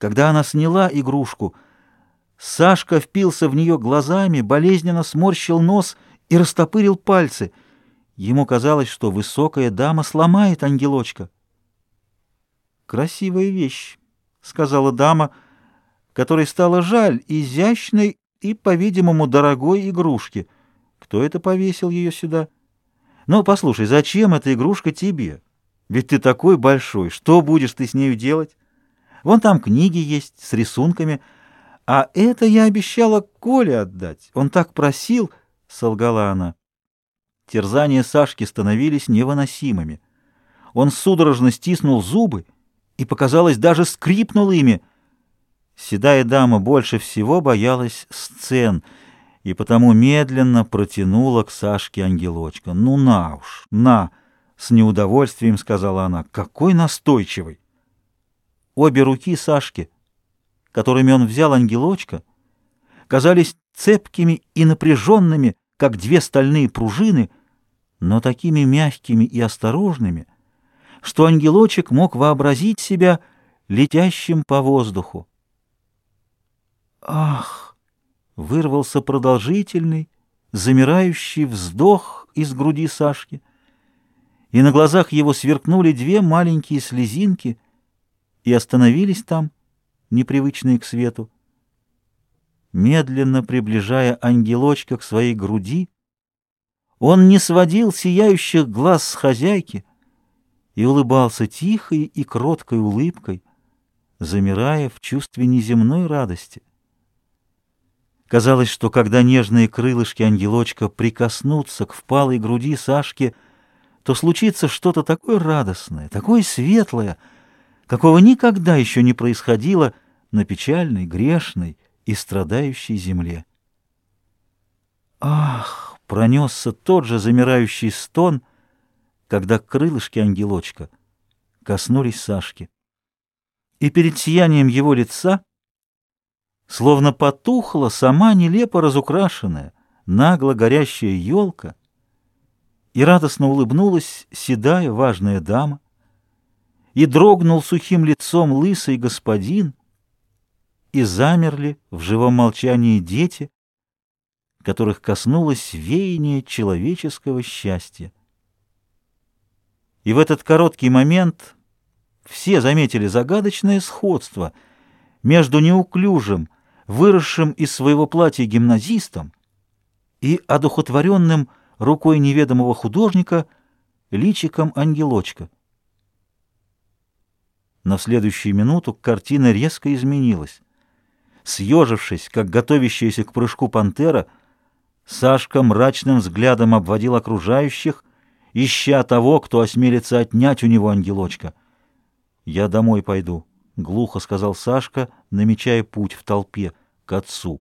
Когда она сняла игрушку, Сашка впился в нее глазами, болезненно сморщил нос и растопырил пальцы. Ему казалось, что высокая дама сломает ангелочка. «Красивая вещь», — сказала дама, которой стало жаль изящной и, по-видимому, дорогой игрушки. Кто это повесил ее сюда? Ну, послушай, зачем эта игрушка тебе? Ведь ты такой большой, что будешь ты с нею делать? Вон там книги есть с рисунками, а это я обещала Коле отдать. Он так просил, — солгала она. Терзания Сашки становились невыносимыми. Он судорожно стиснул зубы и, показалось, даже скрипнул ими. Седая дама больше всего боялась сцен и потому медленно протянула к Сашке ангелочка. «Ну на уж, на!» — с неудовольствием сказала она. «Какой настойчивый!» Обе руки Сашки, которыми он взял ангелочка, казались цепкими и напряженными, как две стальные пружины, но такими мягкими и осторожными, что ангелочек мог вообразить себя летящим по воздуху. «Ах!» — вырвался продолжительный, замирающий вздох из груди Сашки, и на глазах его сверкнули две маленькие слезинки — и остановились там, непривычные к свету. Медленно приближая ангелочка к своей груди, он не сводил сияющих глаз с хозяйки и улыбался тихой и кроткой улыбкой, замирая в чувстве неземной радости. Казалось, что когда нежные крылышки ангелочка прикоснутся к впалой груди Сашки, то случится что-то такое радостное, такое светлое, какого никогда еще не происходило на печальной, грешной и страдающей земле. Ах! Пронесся тот же замирающий стон, когда крылышки ангелочка коснулись Сашки. И перед сиянием его лица словно потухла сама нелепо разукрашенная, нагло горящая елка, и радостно улыбнулась седая важная дама, и дрогнул сухим лицом лысый господин, и замерли в живом молчании дети, которых коснулось веяние человеческого счастья. И в этот короткий момент все заметили загадочное сходство между неуклюжим, выросшим из своего платья гимназистом и одухотворенным рукой неведомого художника личиком ангелочка. Но в следующую минуту картина резко изменилась. Съежившись, как готовящаяся к прыжку пантера, Сашка мрачным взглядом обводил окружающих, ища того, кто осмелится отнять у него ангелочка. «Я домой пойду», — глухо сказал Сашка, намечая путь в толпе к отцу.